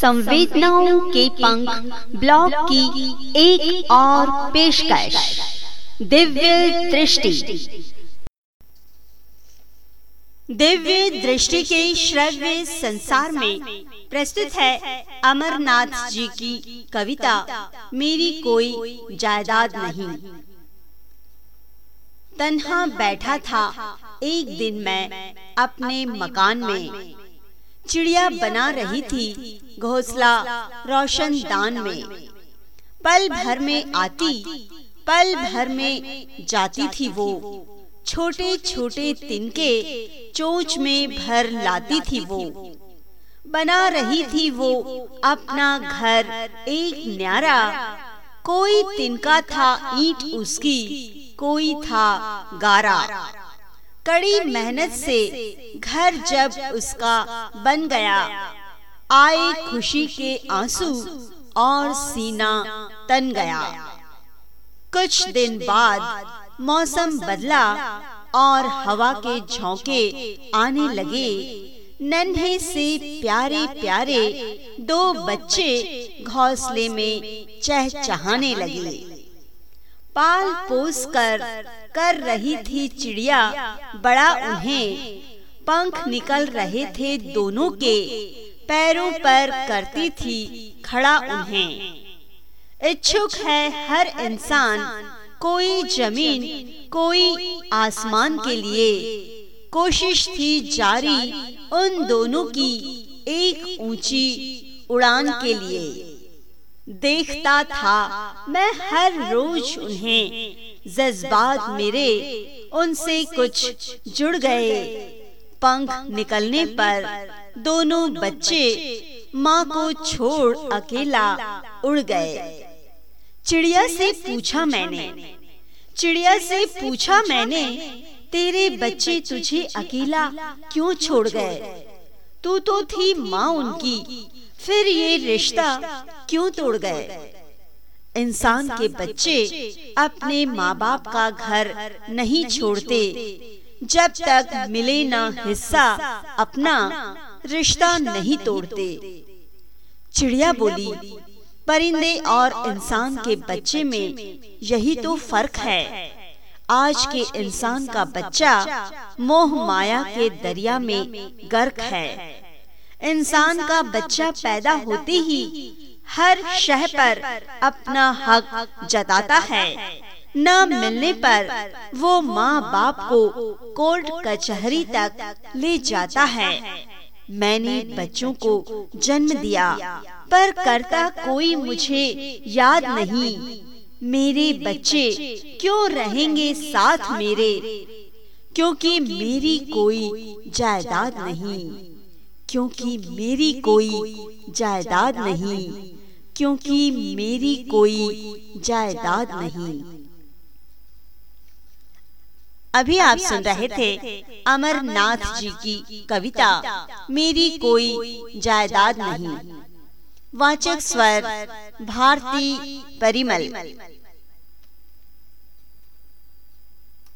संवेदनाओं के पंख ब्लॉग की एक और पेशकश। दिव्य दृष्टि। दिव्य दृष्टि के श्रव्य संसार में प्रस्तुत है अमरनाथ जी की कविता, मेरी कोई जायदाद नहीं। तन्हा बैठा था एक दिन मैं अपने मकान में। चिड़िया बना रही थी घोसला रोशन दान में। पल भर में आती पल भर में जाती थी वो। छोटे छोटे तिनके चोच में भर लाती थी वो। बना रही थी वो अपना घर एक न्यारा। कोई तिनका था ईंट उसकी कोई था गारा। कड़ी मेहनत से घर जब उसका बन गया। आए खुशी के आँसू और सीना तन गया। कुछ दिन बाद मौसम बदला और हवा के झोंके आने लगे। नन्हे से प्यारे प्यारे दो बच्चे घोंसले में चहचहाने लगे। पाल पोस कर कर रही थी चिड़िया, बड़ा उन्हें। पंख निकल रहे थे दोनों के, पैरों पर करती थी, खड़ा उन्हें। इच्छुक है हर इंसान, कोई ज़मीन, कोई आसमान के लिए। कोशिश थी जारी उन दोनों की एक ऊँची उड़ान के लिए। देखता था। मैं हर रोज उन्हें जज्बात मेरे, उनसे कुछ जुड़ गए। पंख निकलने पर दोनों बच्चे माँ को छोड़ अकेला उड़ गए। चिड़िया से पूछा मैंने, चिड़िया से पूछा मैंने, तेरे बच्चे तुझे अकेला क्यों छोड़ गए? तू तो थी माँ उनकी, फिर ये रिश्ता क्यों तोड़ गए? इंसान के बच्चे अपने माँ बाप का घर नहीं छोड़ते। जब तक मिले ना हिस्सा अपना रिश्ता नहीं तोड़ते। चिड़िया बोली परिंदे और इंसान के बच्चे में यही तो फ़र्क है। आज के इंसान का बच्चा मोह माया के दरिया में गर्क है। इंसान का बच्चा पैदा होते ही हर शह पर अपना हक जताता है। न मिलने पर वो माँ बाप को कोर्ट कचहरी तक ले जाता है। मैंने बच्चों को जन्म दिया, पर करता कोई मुझे याद नहीं। मेरे बच्चे क्यों रहेंगे साथ मेरे? क्योंकि मेरी कोई जायदाद नहीं। क्योंकि मेरी कोई जायदाद नहीं। क्योंकि मेरी कोई जायदाद नहीं। अभी आप सुन रहे थे अमरनाथ जी की कविता, मेरी कोई जायदाद नहीं। वाचक स्वर, भारती परिमल।